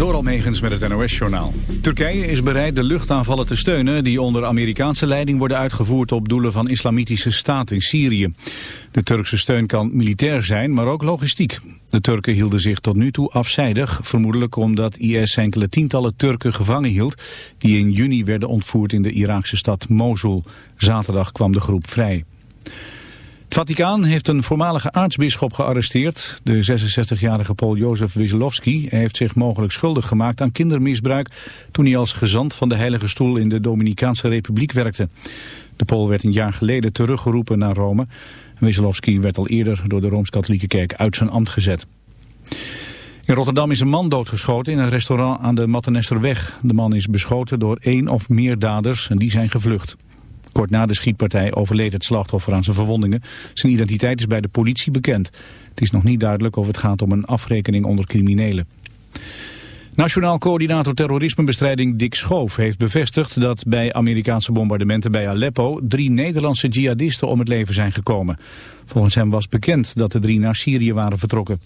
Door Almegens met het NOS-journaal. Turkije is bereid de luchtaanvallen te steunen... die onder Amerikaanse leiding worden uitgevoerd... op doelen van islamitische staat in Syrië. De Turkse steun kan militair zijn, maar ook logistiek. De Turken hielden zich tot nu toe afzijdig... vermoedelijk omdat IS enkele tientallen Turken gevangen hield... die in juni werden ontvoerd in de Iraakse stad Mosul. Zaterdag kwam de groep vrij. Het Vaticaan heeft een voormalige aartsbisschop gearresteerd. De 66-jarige Paul Jozef Wieselowski heeft zich mogelijk schuldig gemaakt aan kindermisbruik... toen hij als gezant van de Heilige Stoel in de Dominicaanse Republiek werkte. De Pool werd een jaar geleden teruggeroepen naar Rome. Wieselowski werd al eerder door de Rooms-Katholieke Kerk uit zijn ambt gezet. In Rotterdam is een man doodgeschoten in een restaurant aan de Mattenesterweg. De man is beschoten door één of meer daders en die zijn gevlucht. Kort na de schietpartij overleed het slachtoffer aan zijn verwondingen. Zijn identiteit is bij de politie bekend. Het is nog niet duidelijk of het gaat om een afrekening onder criminelen. Nationaal coördinator terrorismebestrijding Dick Schoof heeft bevestigd dat bij Amerikaanse bombardementen bij Aleppo drie Nederlandse jihadisten om het leven zijn gekomen. Volgens hem was bekend dat de drie naar Syrië waren vertrokken.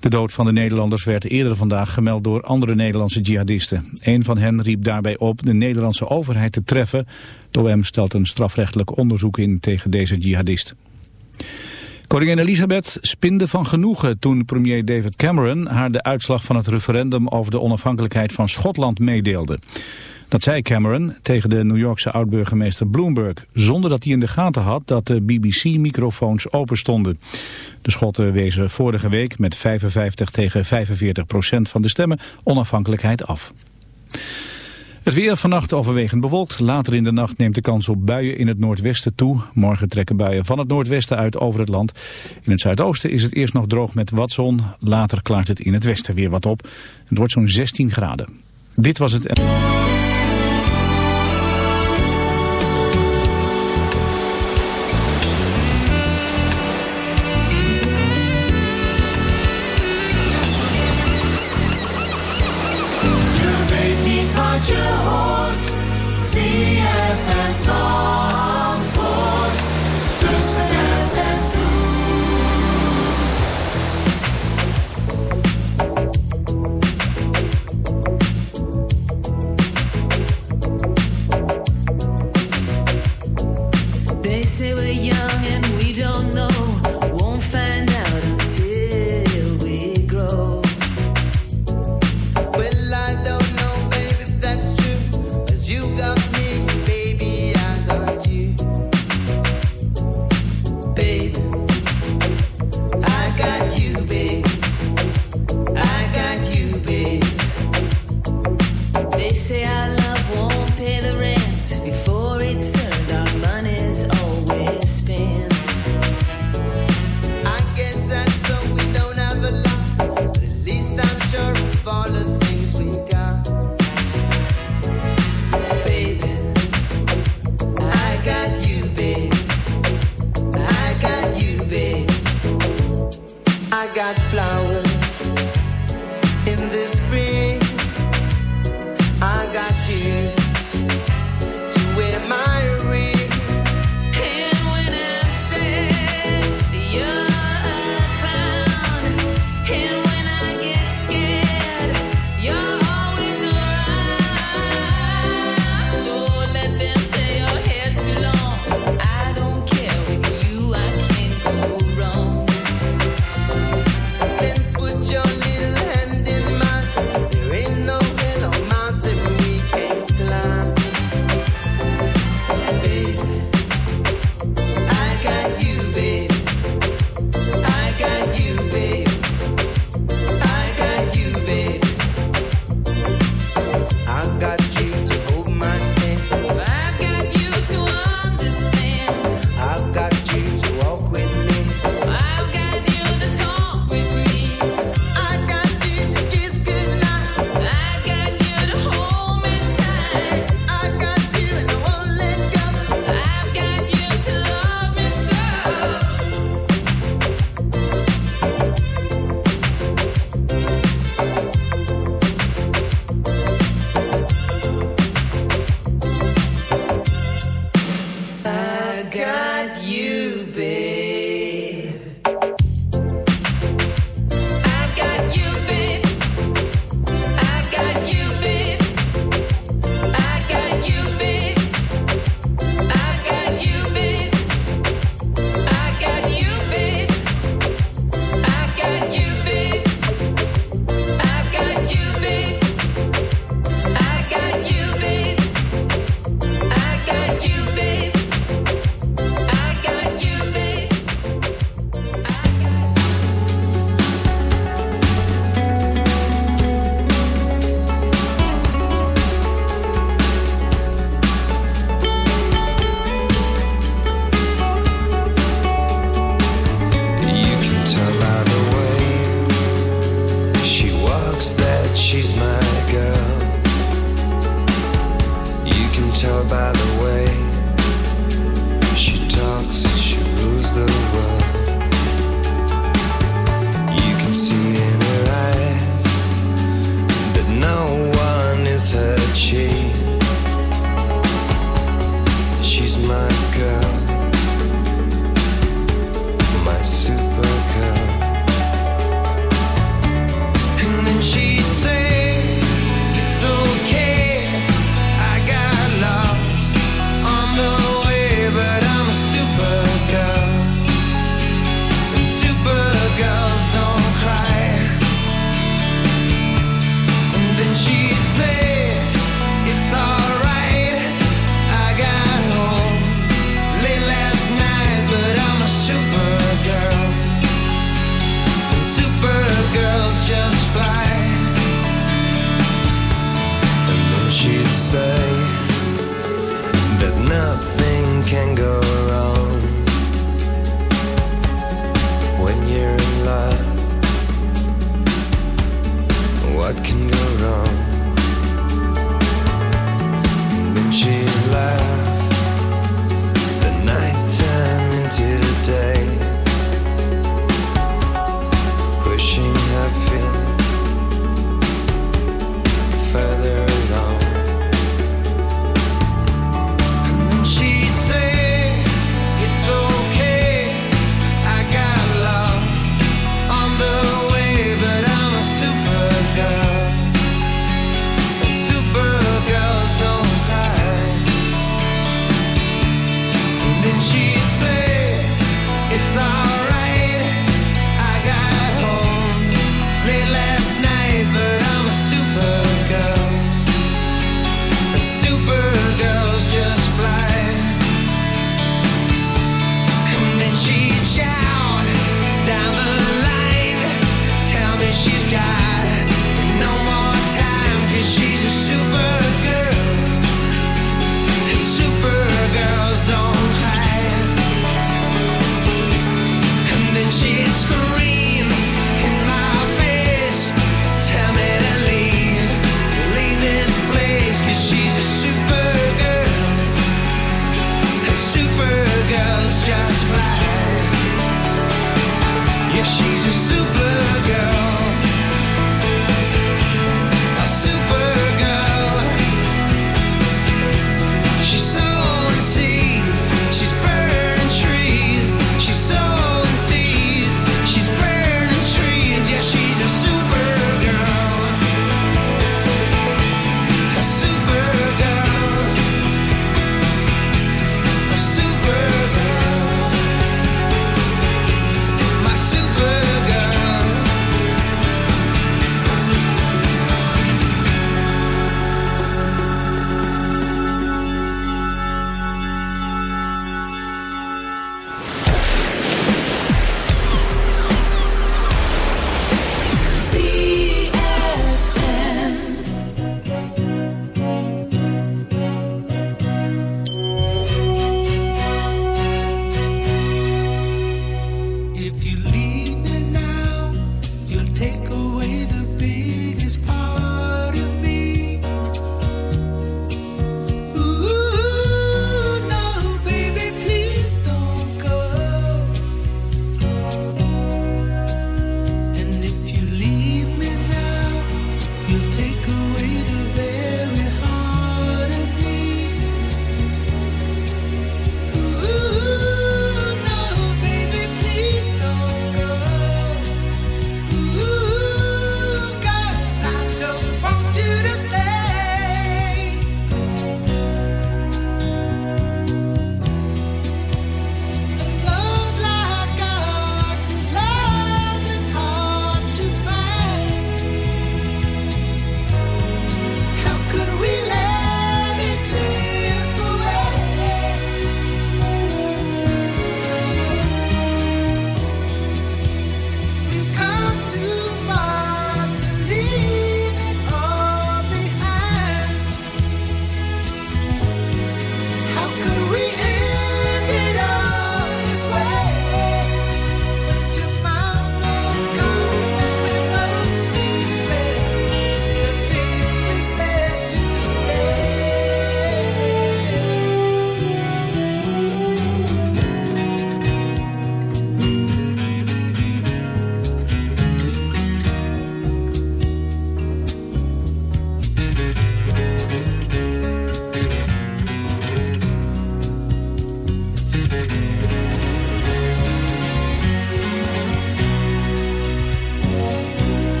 De dood van de Nederlanders werd eerder vandaag gemeld door andere Nederlandse jihadisten. Een van hen riep daarbij op de Nederlandse overheid te treffen. De OM stelt een strafrechtelijk onderzoek in tegen deze jihadist. Koningin Elisabeth spinde van genoegen toen premier David Cameron haar de uitslag van het referendum over de onafhankelijkheid van Schotland meedeelde. Dat zei Cameron tegen de New Yorkse oud-burgemeester Bloomberg... zonder dat hij in de gaten had dat de BBC-microfoons open stonden. De Schotten wezen vorige week met 55 tegen 45 procent van de stemmen onafhankelijkheid af. Het weer vannacht overwegend bewolkt. Later in de nacht neemt de kans op buien in het noordwesten toe. Morgen trekken buien van het noordwesten uit over het land. In het zuidoosten is het eerst nog droog met wat zon. Later klaart het in het westen weer wat op. Het wordt zo'n 16 graden. Dit was het...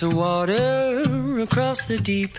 The water, across the deep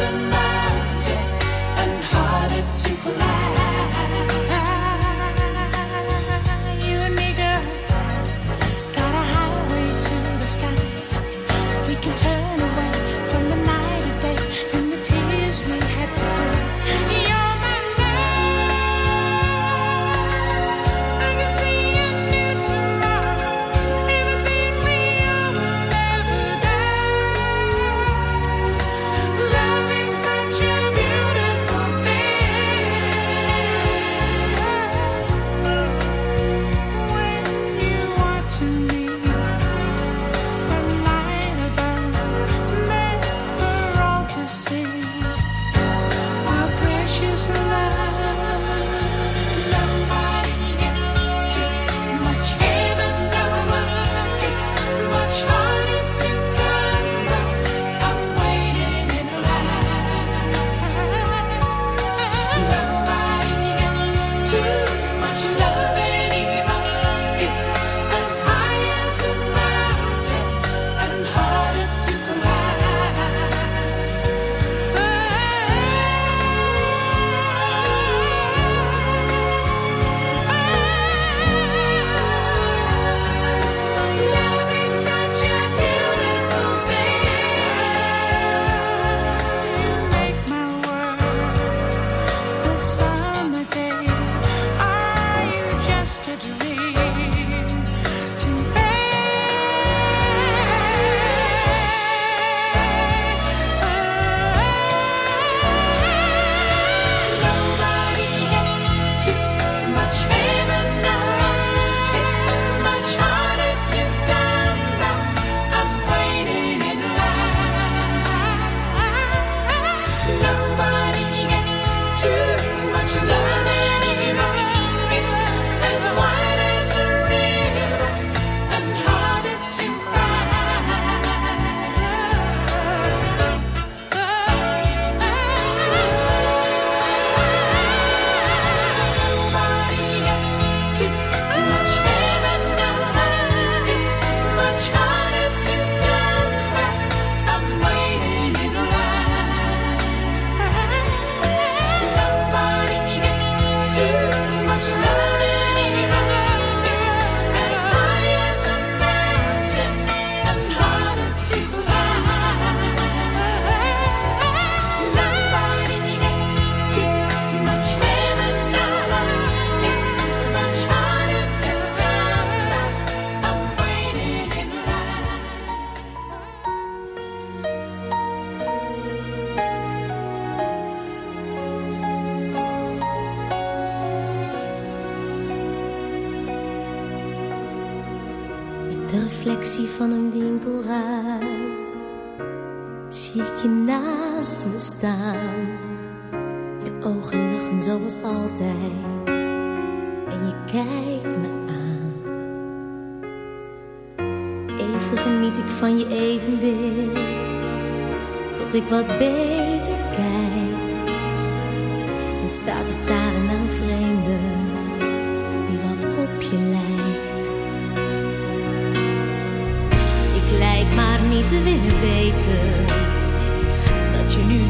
listen